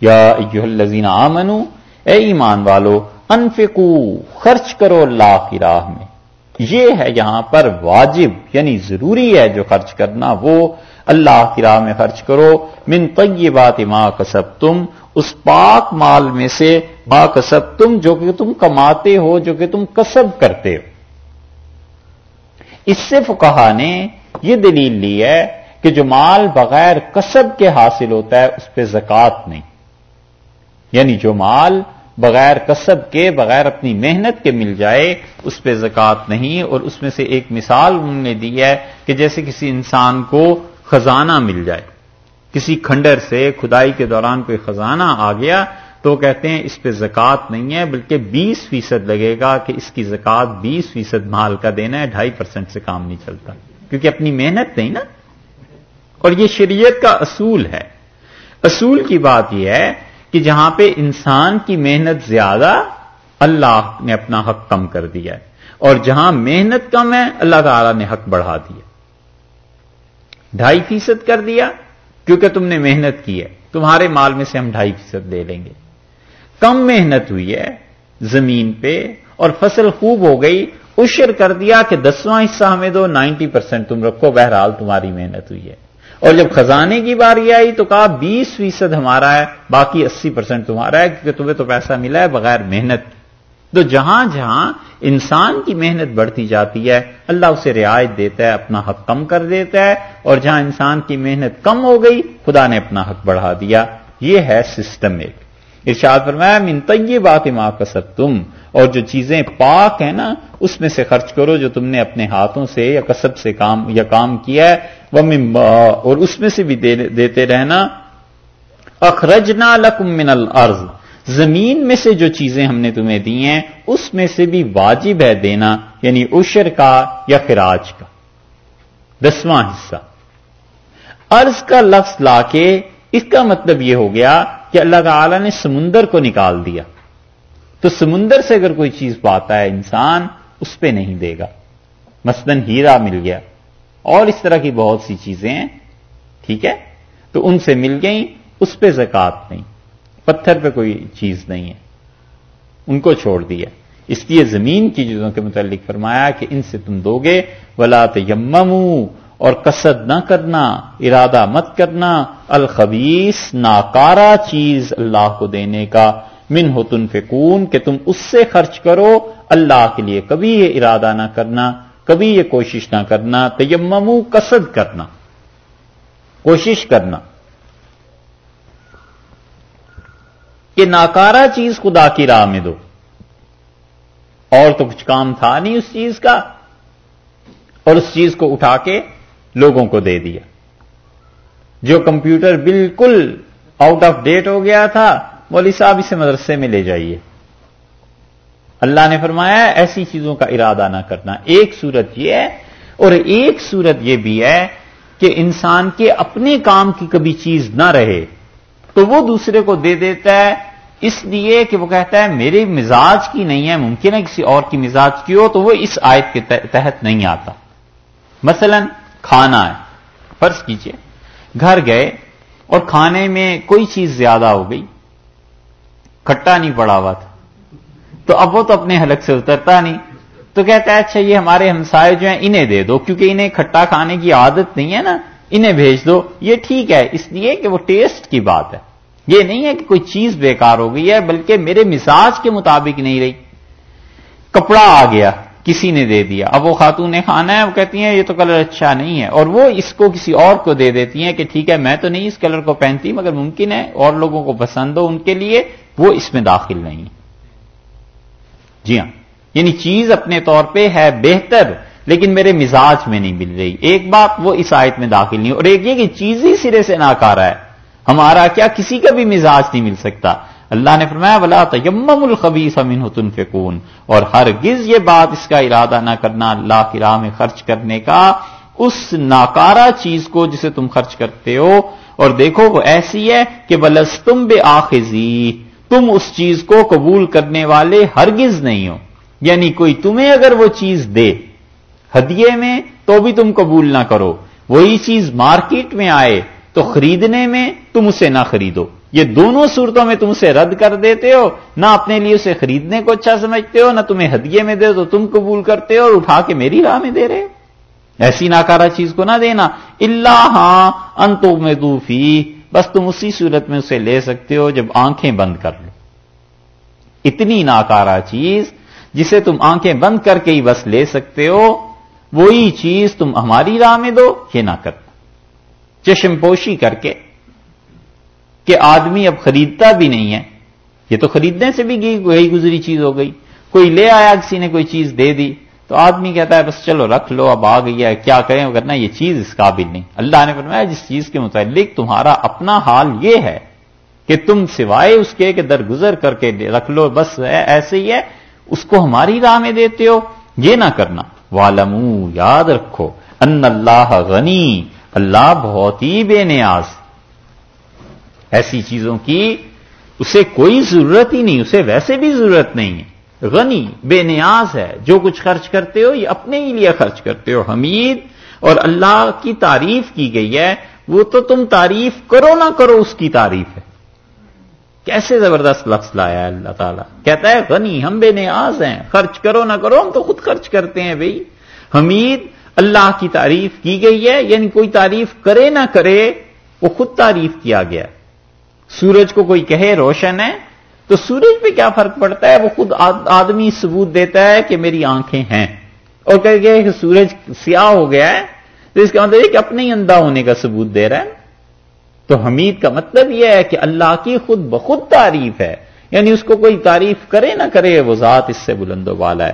یا الذین آمنو، اے ایمان والو، انفقو، خرچ کرو اللہ کی راہ میں۔ یہ ہے یہاں پر واجب یعنی ضروری ہے جو خرچ کرنا، وہ اللہ کی راہ میں خرچ کرو۔ من طیبات ما کسب تم اس پاک مال میں سے ما کسب تم جو کہ تم کماتے ہو، جو کہ تم کسب کرتے ہو۔ اس سے فکہ نے یہ دلیل لی ہے کہ جو مال بغیر کسب کے حاصل ہوتا ہے، اس پہ زکات نہیں۔ یعنی جو مال بغیر کسب کے، بغیر اپنی محنت کے مل جائے، اس پہ زکات نہیں، اور اس میں سے ایک مثال انہوں نے دی ہے کہ جیسے کسی انسان کو خزانہ مل جائے۔ کسی کھنڈر سے کھدائی کے دوران کوئی خزانہ آ گیا تو کہتے ہیں اس پہ زکات نہیں ہے، بلکہ بیس فیصد لگے گا کہ اس کی زکات بیس فیصد مال کا دینا ہے، ڈھائی پرسینٹ سے کام نہیں چلتا۔ کیونکہ اپنی محنت نہیں نا۔ اور یہ شریعت کا اصول ہے۔ اصول کی بات یہ ہے کہ جہاں پہ انسان کی محنت زیادہ اللہ نے اپنا حق کم کر دیا ہے اور جہاں محنت کم ہے اللہ تعالی نے حق بڑھا دیا ڈھائی فیصد کر دیا کیونکہ تم نے محنت کی ہے۔ تمہارے مال میں سے ہم ڈھائی فیصد دے لیں گے۔ کم محنت ہوئی ہے زمین پہ اور فصل خوب ہو گئی۔ اشر کر دیا کہ دسواں حصہ ہمیں دو نائنٹی پرسینٹ تم رکھو۔ بہرحال تمہاری محنت ہوئی ہے۔ اور جب خزانے کی باری آئی تو کہا بیس فیصد ہمارا ہے، باقی اسی پرسینٹ تمہارا ہے، کیونکہ تمہیں تو پیسہ ملا ہے بغیر محنت۔ تو جہاں جہاں انسان کی محنت بڑھتی جاتی ہے، اللہ اسے رعایت دیتا ہے، اپنا حق کم کر دیتا ہے، اور جہاں انسان کی محنت کم ہو گئی، خدا نے اپنا حق بڑھا دیا۔ یہ ہے سسٹم ایک۔ ارشاد فرمایا، من طیبات ما کسب تم اور جو چیزیں پاک ہیں نا، اس میں سے خرچ کرو جو تم نے اپنے ہاتھوں سے یا کسب سے کام، یا کام کیا ہے وہ اور اس میں سے بھی دیتے رہنا، اخرجنا لکم من الارض، زمین میں سے جو چیزیں ہم نے تمہیں دی ہیں، اس میں سے بھی واجب ہے دینا یعنی اشر کا یا خراج کا۔ دسواں حصہ۔ ارض کا لفظ لا کے، اس کا مطلب یہ ہو گیا کہ اللہ تعالی نے سمندر کو نکال دیا۔ تو سمندر سے اگر کوئی چیز پاتا ہے، انسان اس پہ نہیں دے گا۔ مثلاً ہیرا مل گیا۔ اور اس طرح کی بہت سی چیزیں ہیں۔ ٹھیک ہے؟ تو ان سے مل گئیں، اس پہ زکات نہیں۔ پتھر پہ کوئی چیز نہیں ہے۔ ان کو چھوڑ دیا۔ اس لیے زمین کی چیزوں کے متعلق فرمایا کہ ان سے تم دو گے ولا تیمم اور کسد نہ کرنا، ارادہ مت کرنا الخبیس ناکارا چیز اللہ کو دینے کا من ہو تن فکون کہ تم اس سے خرچ کرو، اللہ کے لیے کبھی یہ ارادہ نہ کرنا، کبھی یہ کوشش نہ کرنا، تیممو کسد کرنا، کوشش کرنا۔ کہ ناکارا چیز خدا کی راہ میں دو۔ اور تو کچھ کام تھا نہیں اس چیز کا، اور اس چیز کو اٹھا کے لوگوں کو دے دیا۔ جو کمپیوٹر بالکل آؤٹ آف ڈیٹ ہو گیا تھا مولوی صاحب اسے مدرسے میں لے جائیے۔ اللہ نے فرمایا، ایسی چیزوں کا ارادہ نہ کرنا۔ ایک صورت یہ ہے اور ایک صورت یہ بھی ہے کہ انسان کے اپنے کام کی کبھی چیز نہ رہے، تو وہ دوسرے کو دے دیتا ہے۔ اس لیے کہ وہ کہتا ہے، میرے مزاج کی نہیں ہے، ممکن ہے کسی اور کی مزاج کی ہو، تو وہ اس آیت کے تحت نہیں آتا۔ مثلا کھانا ہے۔ فرض کیجیے، گھر گئے اور کھانے میں کوئی چیز زیادہ ہو گئی، کھٹا نہیں پڑا ہوا تھا۔ تو اب وہ تو اپنے حلق سے اترتا نہیں۔ تو کہتا ہے اچھا یہ ہمارے ہمسائے جو ہیں، انہیں دے دو، کیونکہ انہیں کھٹا کھانے کی عادت نہیں ہے نا۔ انہیں بھیج دو۔ یہ ٹھیک ہے، اس لیے کہ وہ ٹیسٹ کی بات ہے۔ یہ نہیں ہے کہ کوئی چیز بیکار ہو گئی ہے، بلکہ میرے مزاج کے مطابق نہیں رہی۔ کپڑا آ گیا۔ کسی نے دے دیا۔ اب وہ خاتون نے کھانا ہے، وہ کہتی ہیں یہ تو کلر اچھا نہیں ہے۔ اور وہ اس کو کسی اور کو دے دیتی ہیں کہ ٹھیک ہے، میں تو نہیں اس کلر کو پہنتی، مگر ممکن ہے اور لوگوں کو پسند ہو ان کے لیے، وہ اس میں داخل نہیں۔ جی ہاں۔ یعنی چیز اپنے طور پہ ہے بہتر، لیکن میرے مزاج میں نہیں مل رہی۔ ایک بات وہ اس آیت میں داخل نہیں، اور ایک یہ کہ چیز ہی سرے سے ناکارا ہے۔ ہمارا کیا کسی کا بھی مزاج نہیں مل سکتا۔ اللہ نے فرمایا بلا تیم الخبیس امین تنفکون اور ہرگز یہ بات اس کا ارادہ نہ کرنا، اللہ کی راہ میں خرچ کرنے کا، اس ناکارا چیز کو جسے تم خرچ کرتے ہو۔ اور دیکھو، وہ ایسی ہے کہ بلس تم بے آخذی تم اس چیز کو قبول کرنے والے ہرگز نہیں ہو۔ یعنی کوئی تمہیں اگر وہ چیز دے، ہدیے میں تو بھی تم قبول نہ کرو۔ وہی چیز مارکیٹ میں آئے تو خریدنے میں تم اسے نہ خریدو۔ یہ دونوں صورتوں میں تم اسے رد کر دیتے ہو، نہ اپنے لیے اسے خریدنے کو اچھا سمجھتے ہو، نہ تمہیں ہدیے میں دے تو تم قبول کرتے ہو اور اٹھا کے میری راہ میں دے رہے ایسی ناکارہ چیز کو نہ دینا۔ اللہ ہاں انتو میں دوفی بس تم اسی صورت میں اسے لے سکتے ہو جب آنکھیں بند کر لو۔ اتنی ناکارہ چیز جسے تم آنکھیں بند کر کے ہی بس لے سکتے ہو، وہی چیز تم ہماری راہ میں دو، یہ نہ کرنا چشم پوشی کر کے۔ کہ آدمی اب خریدتا بھی نہیں ہے۔ یہ تو خریدنے سے بھی گئی گزری چیز ہو گئی۔ کوئی لے آیا، کسی نے کوئی چیز دے دی۔ تو آدمی کہتا ہے، بس چلو رکھ لو، اب آ گئی ہے، کیا کریں؟ کرنا یہ چیز اس قابل نہیں۔ اللہ نے فرمایا، جس چیز کے متعلق تمہارا اپنا حال یہ ہے کہ تم سوائے اس کے کہ درگزر کر کے رکھ لو، بس ایسے ہی ہے۔ اس کو ہماری راہ میں دیتے ہو۔ یہ نہ کرنا۔ والمو یاد رکھو، ان اللہ غنی اللہ بہت ہی بے نیاز ایسی چیزوں کی، اسے کوئی ضرورت ہی نہیں، اسے ویسے بھی ضرورت نہیں ہے۔ غنی، بے نیاز ہے، جو کچھ خرچ کرتے ہو، یہ اپنے ہی لیے خرچ کرتے ہو۔ حمید اور اللہ کی تعریف کی گئی ہے، وہ تو تم تعریف کرو نہ کرو، اس کی تعریف ہے۔ کیسے زبردست لفظ لایا ہے اللہ تعالیٰ؟ کہتا ہے، غنی، ہم بے نیاز ہیں، خرچ کرو نہ کرو، ہم تو خود خرچ کرتے ہیں بھائی۔ حمید، اللہ کی تعریف کی گئی ہے یعنی کوئی تعریف کرے نہ کرے، وہ خود تعریف کیا گیا۔ سورج کو کوئی کہے روشن ہے، تو سورج پہ کیا فرق پڑتا ہے؟ وہ خود آدمی ثبوت دیتا ہے کہ میری آنکھیں ہیں۔ اور کہ سورج سیاہ ہو گیا ہے، تو اس کا مطلب ہے کہ اپنے ہی اندھا ہونے کا ثبوت دے رہا ہے۔ تو حمید کا مطلب یہ ہے کہ اللہ کی خود بخود تعریف ہے۔ یعنی اس کو کوئی تعریف کرے نہ کرے، وہ ذات اس سے بلند و والا ہے۔